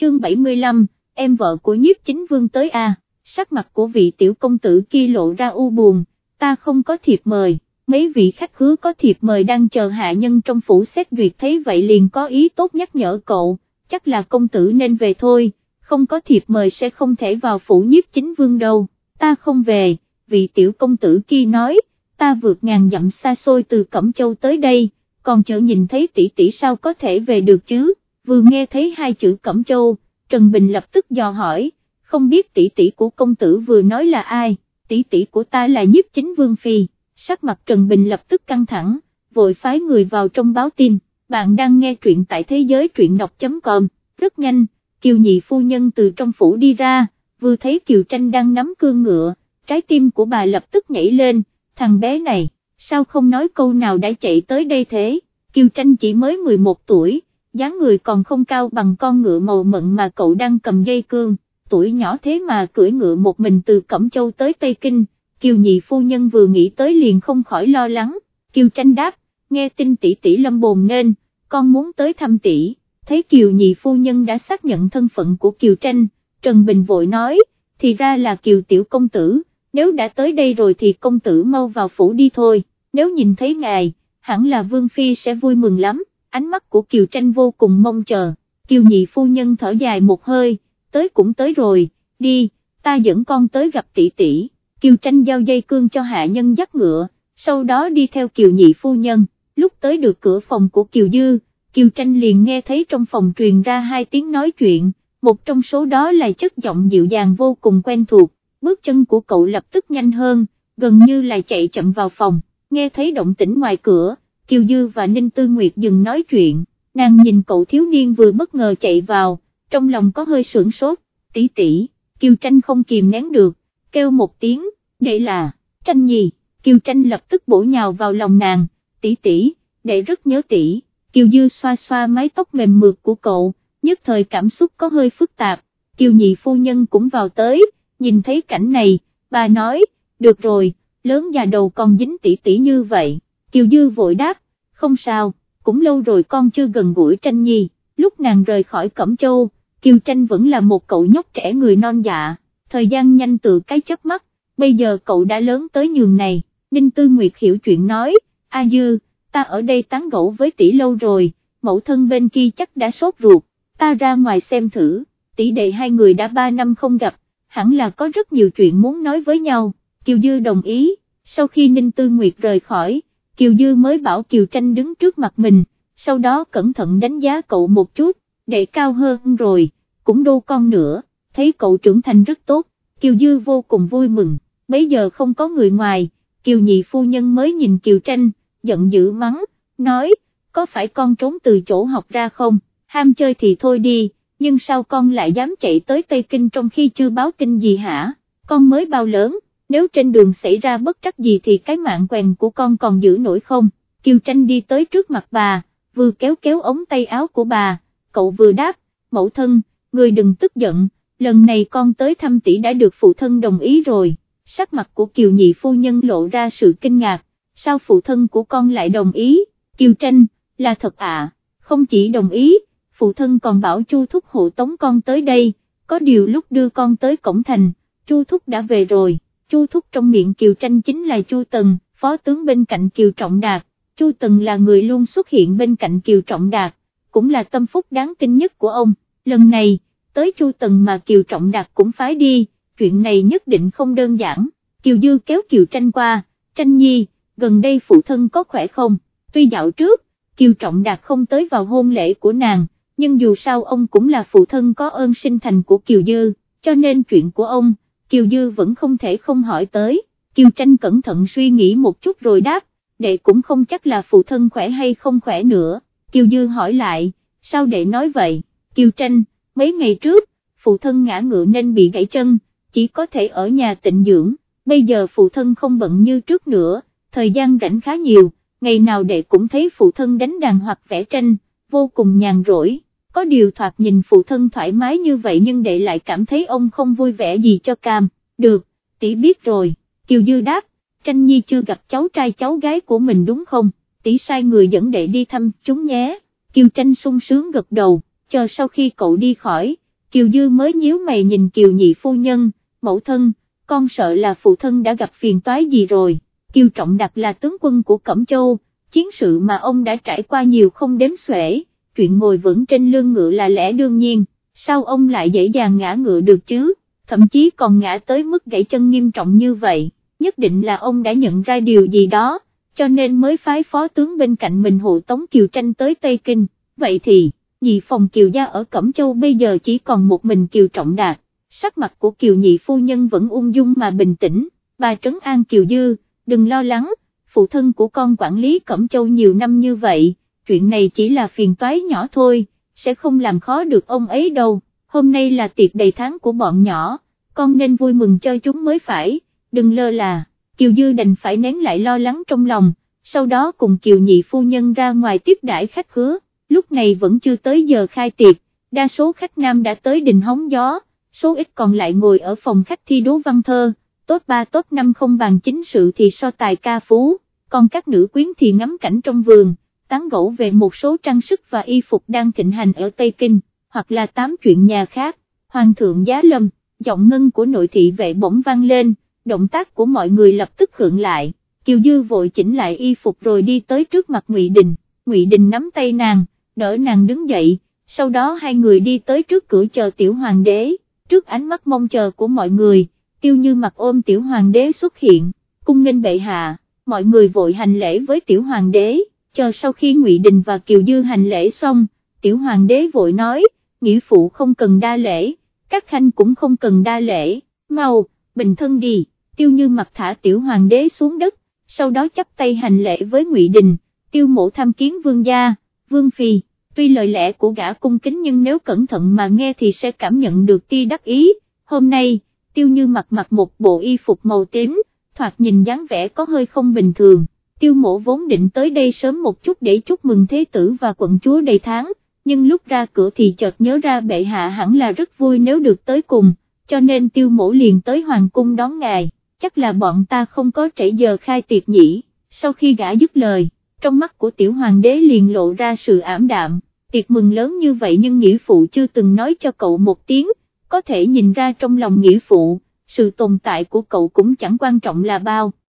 chương 75, em vợ của nhiếp chính vương tới a. Sắc mặt của vị tiểu công tử kia lộ ra u buồn, ta không có thiệp mời, mấy vị khách hứa có thiệp mời đang chờ hạ nhân trong phủ xét duyệt thấy vậy liền có ý tốt nhắc nhở cậu, chắc là công tử nên về thôi, không có thiệp mời sẽ không thể vào phủ nhiếp chính vương đâu, ta không về, vị tiểu công tử kia nói, ta vượt ngàn dặm xa xôi từ Cẩm Châu tới đây, còn chợ nhìn thấy tỷ tỷ sao có thể về được chứ, vừa nghe thấy hai chữ Cẩm Châu, Trần Bình lập tức dò hỏi, không biết tỷ tỷ của công tử vừa nói là ai, tỷ tỷ của ta là nhiếp chính vương phi, sắc mặt Trần Bình lập tức căng thẳng, vội phái người vào trong báo tin, bạn đang nghe truyện tại thế giới truyện đọc.com, rất nhanh, Kiều nhị phu nhân từ trong phủ đi ra, vừa thấy Kiều tranh đang nắm cương ngựa, trái tim của bà lập tức nhảy lên, thằng bé này, sao không nói câu nào đã chạy tới đây thế, Kiều tranh chỉ mới 11 tuổi, dáng người còn không cao bằng con ngựa màu mận mà cậu đang cầm dây cương, tuổi nhỏ thế mà cưỡi ngựa một mình từ Cẩm Châu tới Tây Kinh, Kiều nhị phu nhân vừa nghĩ tới liền không khỏi lo lắng, Kiều tranh đáp, nghe tin tỷ tỷ lâm bồn nên, con muốn tới thăm tỷ, thấy Kiều nhị phu nhân đã xác nhận thân phận của Kiều tranh, Trần Bình vội nói, thì ra là Kiều tiểu công tử, nếu đã tới đây rồi thì công tử mau vào phủ đi thôi, nếu nhìn thấy ngài, hẳn là Vương Phi sẽ vui mừng lắm, ánh mắt của Kiều tranh vô cùng mong chờ, Kiều nhị phu nhân thở dài một hơi, tới cũng tới rồi, đi, ta dẫn con tới gặp tỷ tỷ, Kiều tranh giao dây cương cho hạ nhân dắt ngựa, sau đó đi theo Kiều nhị phu nhân, lúc tới được cửa phòng của Kiều Dư, Kiều tranh liền nghe thấy trong phòng truyền ra hai tiếng nói chuyện, một trong số đó là chất giọng dịu dàng vô cùng quen thuộc, bước chân của cậu lập tức nhanh hơn, gần như là chạy chậm vào phòng, nghe thấy động tĩnh ngoài cửa, Kiều Dư và Ninh Tư Nguyệt dừng nói chuyện, nàng nhìn cậu thiếu niên vừa bất ngờ chạy vào, trong lòng có hơi sưởng sốt, tỷ tỷ, Kiều Tranh không kìm nén được, kêu một tiếng, đệ là, Tranh nhì. Kiều Tranh lập tức bổ nhào vào lòng nàng, tỷ tỷ, đệ rất nhớ tỷ, Kiều Dư xoa xoa mái tóc mềm mượt của cậu, nhất thời cảm xúc có hơi phức tạp, Kiều Nhị phu nhân cũng vào tới, nhìn thấy cảnh này, bà nói, được rồi, lớn già đầu còn dính tỷ tỷ như vậy, Kiều Dư vội đáp, không sao, cũng lâu rồi con chưa gần gũi tranh nhi, lúc nàng rời khỏi Cẩm Châu, Kiều Tranh vẫn là một cậu nhóc trẻ người non dạ, thời gian nhanh từ cái chớp mắt, bây giờ cậu đã lớn tới nhường này, Ninh Tư Nguyệt hiểu chuyện nói, A Dư, ta ở đây tán gẫu với tỷ lâu rồi, mẫu thân bên kia chắc đã sốt ruột, ta ra ngoài xem thử, tỷ đệ hai người đã ba năm không gặp, hẳn là có rất nhiều chuyện muốn nói với nhau, Kiều Dư đồng ý, sau khi Ninh Tư Nguyệt rời khỏi, Kiều Dư mới bảo Kiều Tranh đứng trước mặt mình, sau đó cẩn thận đánh giá cậu một chút, để cao hơn rồi, cũng đô con nữa, thấy cậu trưởng thành rất tốt, Kiều Dư vô cùng vui mừng, bây giờ không có người ngoài, Kiều Nhị Phu Nhân mới nhìn Kiều Tranh, giận dữ mắng, nói, có phải con trốn từ chỗ học ra không, ham chơi thì thôi đi, nhưng sao con lại dám chạy tới Tây Kinh trong khi chưa báo tin gì hả, con mới bao lớn, nếu trên đường xảy ra bất trắc gì thì cái mạng quèn của con còn giữ nổi không, Kiều Tranh đi tới trước mặt bà, vừa kéo kéo ống tay áo của bà, cậu vừa đáp, mẫu thân, người đừng tức giận, lần này con tới thăm tỷ đã được phụ thân đồng ý rồi, sắc mặt của Kiều Nhị Phu Nhân lộ ra sự kinh ngạc, sao phụ thân của con lại đồng ý, Kiều Tranh, là thật ạ, không chỉ đồng ý, phụ thân còn bảo Chu Thúc hộ tống con tới đây, có điều lúc đưa con tới cổng thành, Chu Thúc đã về rồi, Chu Thúc trong miệng Kiều Tranh chính là Chu Tần, phó tướng bên cạnh Kiều Trọng Đạt, Chu Tần là người luôn xuất hiện bên cạnh Kiều Trọng Đạt, cũng là tâm phúc đáng tin nhất của ông, lần này, tới Chu Tần mà Kiều Trọng Đạt cũng phái đi, chuyện này nhất định không đơn giản, Kiều Dư kéo Kiều Tranh qua, Tranh Nhi, gần đây phụ thân có khỏe không, tuy dạo trước, Kiều Trọng Đạt không tới vào hôn lễ của nàng, nhưng dù sao ông cũng là phụ thân có ơn sinh thành của Kiều Dư, cho nên chuyện của ông, Kiều Dư vẫn không thể không hỏi tới, Kiều Tranh cẩn thận suy nghĩ một chút rồi đáp, đệ cũng không chắc là phụ thân khỏe hay không khỏe nữa, Kiều Dư hỏi lại, sao đệ nói vậy, Kiều Tranh, mấy ngày trước, phụ thân ngã ngựa nên bị gãy chân, chỉ có thể ở nhà tịnh dưỡng, bây giờ phụ thân không bận như trước nữa, thời gian rảnh khá nhiều, ngày nào đệ cũng thấy phụ thân đánh đàn hoặc vẽ tranh, vô cùng nhàn rỗi, có điều thoạt nhìn phụ thân thoải mái như vậy nhưng đệ lại cảm thấy ông không vui vẻ gì cho cam, được, tỷ biết rồi, Kiều Dư đáp, tranh nhi chưa gặp cháu trai cháu gái của mình đúng không, tỷ sai người dẫn đệ đi thăm chúng nhé, Kiều tranh sung sướng gật đầu, chờ sau khi cậu đi khỏi, Kiều Dư mới nhíu mày nhìn Kiều nhị phu nhân, mẫu thân, con sợ là phụ thân đã gặp phiền toái gì rồi, Kiều Trọng Đặc là tướng quân của Cẩm Châu, chiến sự mà ông đã trải qua nhiều không đếm xuể, chuyện ngồi vững trên lưng ngựa là lẽ đương nhiên, sao ông lại dễ dàng ngã ngựa được chứ, thậm chí còn ngã tới mức gãy chân nghiêm trọng như vậy, nhất định là ông đã nhận ra điều gì đó, cho nên mới phái phó tướng bên cạnh mình hộ tống Kiều Tranh tới Tây Kinh, vậy thì, nhị phòng Kiều Gia ở Cẩm Châu bây giờ chỉ còn một mình Kiều Trọng Đạt, sắc mặt của Kiều nhị phu nhân vẫn ung dung mà bình tĩnh, bà trấn an Kiều Dư, đừng lo lắng, phụ thân của con quản lý Cẩm Châu nhiều năm như vậy, chuyện này chỉ là phiền toái nhỏ thôi, sẽ không làm khó được ông ấy đâu, hôm nay là tiệc đầy tháng của bọn nhỏ, con nên vui mừng cho chúng mới phải, đừng lơ là, Kiều Dư đành phải nén lại lo lắng trong lòng, sau đó cùng Kiều nhị phu nhân ra ngoài tiếp đãi khách khứa, lúc này vẫn chưa tới giờ khai tiệc, đa số khách nam đã tới đình hóng gió, số ít còn lại ngồi ở phòng khách thi đố văn thơ, tốt 3 tốt 5 không bằng chính sự thì so tài ca phú, còn các nữ quyến thì ngắm cảnh trong vườn, tán gẫu về một số trang sức và y phục đang thịnh hành ở Tây Kinh, hoặc là tám chuyện nhà khác, Hoàng thượng Giá Lâm, giọng ngân của nội thị vệ bỗng vang lên, động tác của mọi người lập tức khượng lại, Kiều Dư vội chỉnh lại y phục rồi đi tới trước mặt Ngụy Đình, Ngụy Đình nắm tay nàng, đỡ nàng đứng dậy, sau đó hai người đi tới trước cửa chờ tiểu hoàng đế, trước ánh mắt mong chờ của mọi người, tiêu như mặt ôm tiểu hoàng đế xuất hiện, cung nghênh bệ hạ, mọi người vội hành lễ với tiểu hoàng đế, chờ sau khi Ngụy Đình và Kiều Dư hành lễ xong, tiểu hoàng đế vội nói, nghĩa phụ không cần đa lễ, các khanh cũng không cần đa lễ, mau, bình thân đi, tiêu như mặt thả tiểu hoàng đế xuống đất, sau đó chắp tay hành lễ với Ngụy Đình, tiêu mộ tham kiến vương gia, vương phi, tuy lời lẽ của gã cung kính nhưng nếu cẩn thận mà nghe thì sẽ cảm nhận được ti đắc ý, hôm nay, tiêu như Mặc mặc một bộ y phục màu tím, thoạt nhìn dáng vẻ có hơi không bình thường, tiêu mộ vốn định tới đây sớm một chút để chúc mừng thế tử và quận chúa đầy tháng, nhưng lúc ra cửa thì chợt nhớ ra bệ hạ hẳn là rất vui nếu được tới cùng, cho nên tiêu mộ liền tới hoàng cung đón ngài, chắc là bọn ta không có trễ giờ khai tiệc nhỉ, sau khi gã dứt lời, trong mắt của tiểu hoàng đế liền lộ ra sự ảm đạm, tiệc mừng lớn như vậy nhưng nghĩa phụ chưa từng nói cho cậu một tiếng, có thể nhìn ra trong lòng nghĩa phụ, sự tồn tại của cậu cũng chẳng quan trọng là bao.